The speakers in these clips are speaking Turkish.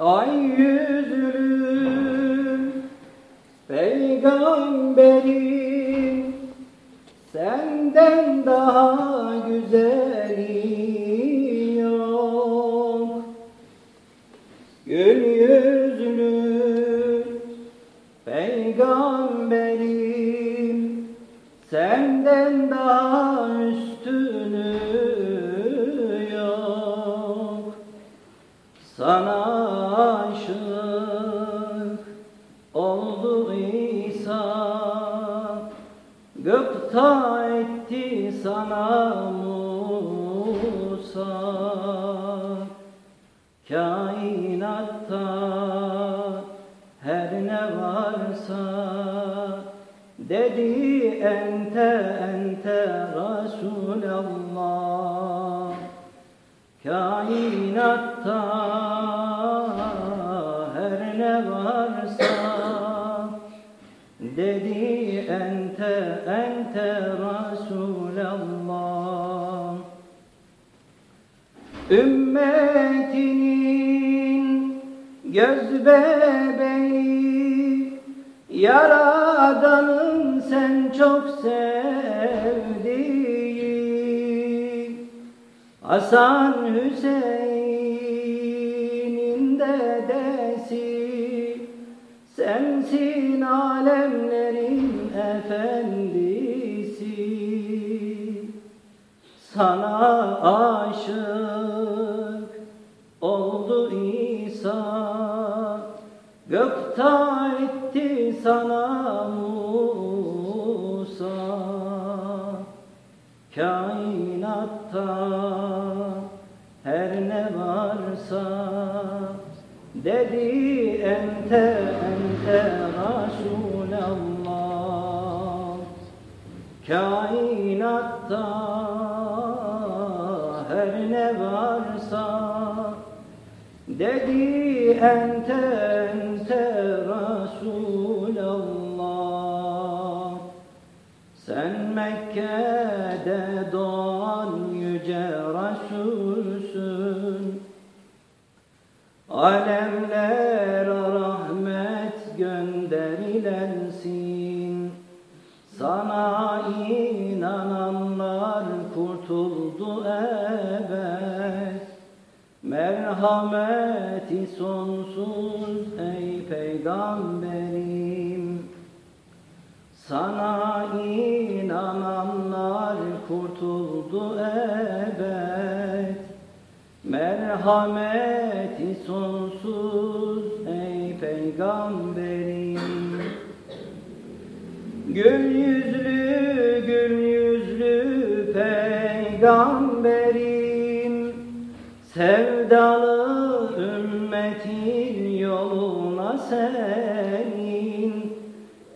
Ay yüzlü peygamberim Senden daha Musa Kainatta her ne varsa Dedi ente ente Resulallah. Kainatta her ne varsa Dedi ente ente Resulallah Ümmetinin göz bebeği Yaradanın sen çok sevdiği Hasan Hüseyin'in dedesi Sensin alemlerin efendisi Sana aşık oldu İsa. Gökta etti sana Musa. Kainatta her ne varsa Dedi ente ente Kainatta her ne varsa Dedi ente ente Resulallah. Sen Mekke'de doğan yüce Resulsün. Alemlere Merhameti sonsuz ey peygamberim. Sana inananlar kurtuldu ebed Merhameti sonsuz ey peygamberim. Gül yüzlü gül yüzlü peygamberim Sevdalı ümmetin yoluna senin.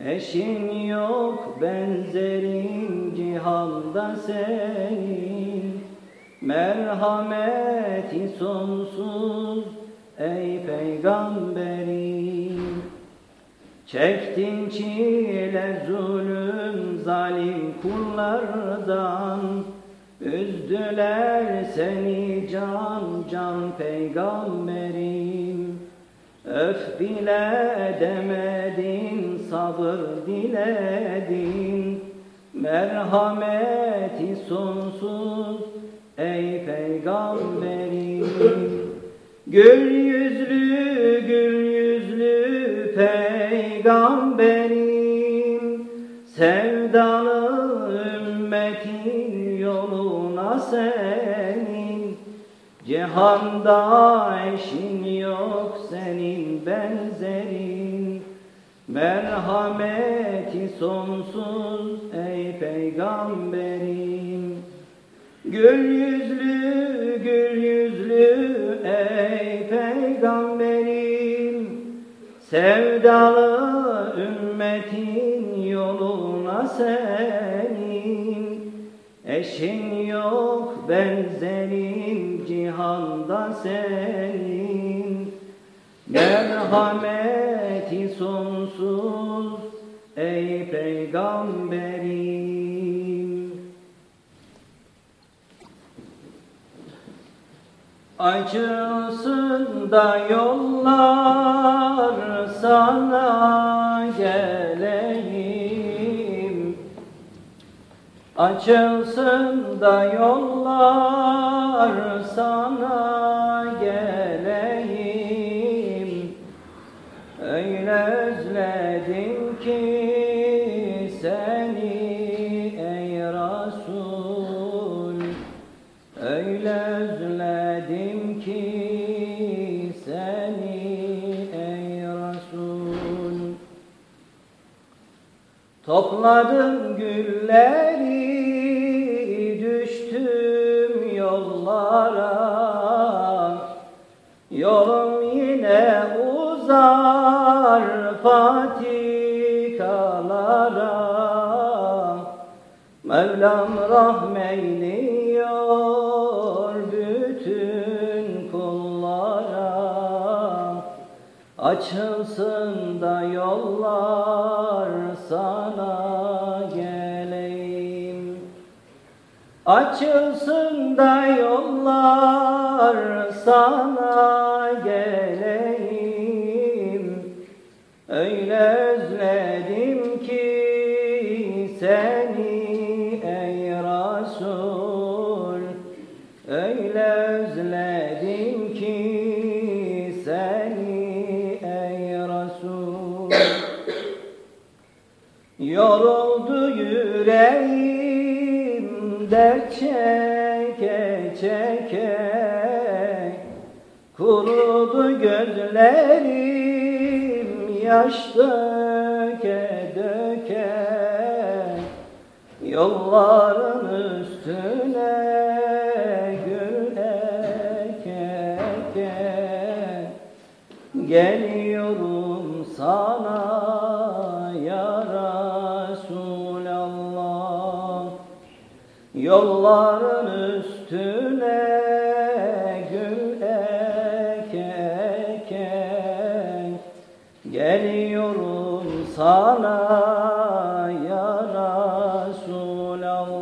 Eşin yok benzerin cihanda senin. Merhameti sonsuz ey peygamberim Çektin çile zulüm zalim kullardan Üzdüler seni can can peygamberim. Öf bile demedin sabır diledin. Merhameti sonsuz ey peygamberim. Gül yüzlü gül yüzlü peygamberim. Sevdalı ümmetin senin Cihanda eşin yok senin benzerin. Merhameti sonsuz ey peygamberim. Gül yüzlü gül yüzlü ey peygamberim. Sevdalı ümmetin yoluna senin Eşin yok benzerin cihanda senin. Merhameti sonsuz ey peygamberim. Açılsın da yollar sana geleyim Açılsın da yollar sana geleyim. Öyle özledim ki seni Topladım gülleri düştüm yollara. Yolum yine uzar patikalara Mevlam rahmeyliyor bütün kullara. Açılsın da yollar sana geleyim. Açılsın da yollar sana geleyim. Öyle özledim ki seni ey Resul. Öyle özledim Kurudu gözlerim yaş döke döke Yolların üstüne gül eke eke Geliyorum sana ya Resulallah. Yolların üstüne Geliyorum sana ya Resulallah.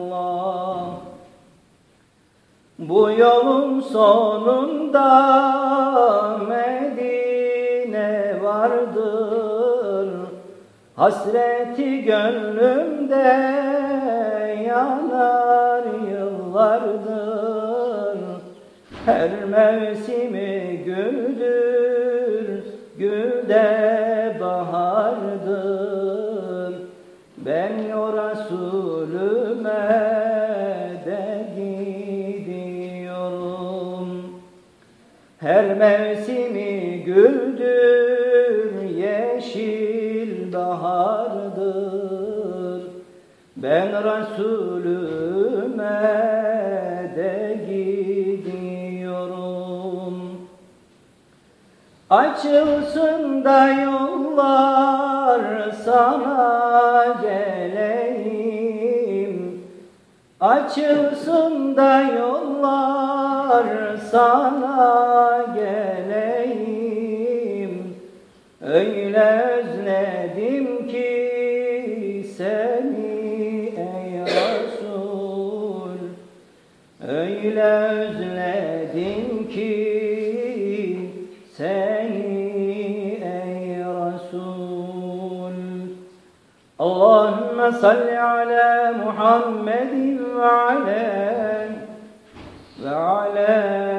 Bu yolun sonunda Medine vardır. Hasreti gönlümde yanar yıllardır. Her mevsimi güldür, gülde Resulüme de gidiyorum her mevsimi güldür, yeşil bahardır. Ben Resulüme de gidiyorum. Açılsın da yollar sana geleyim. Açılsın da yollar sana geleyim. Öyle özledim صل على محمد وعلى وعلى